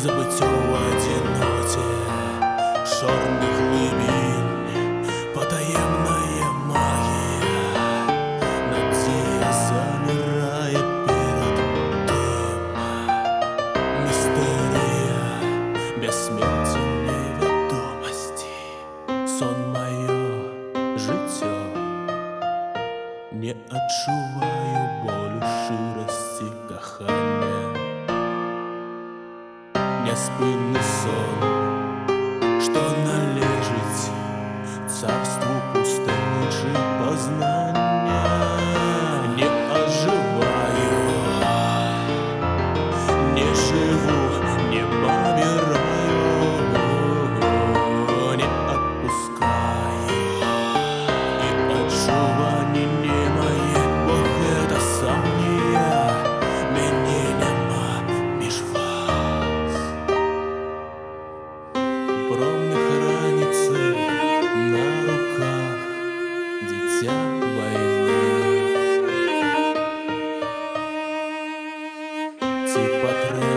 забыццё ў адзіноце чорных глыбінь патаемная магія надзея замірае перад тым містэрыя бяссмерці невядомасці сон маё жыццё не адчуваю болю шчырасці кахання няспынны сон промних раніцей на руках дитя войны. Ці патрони.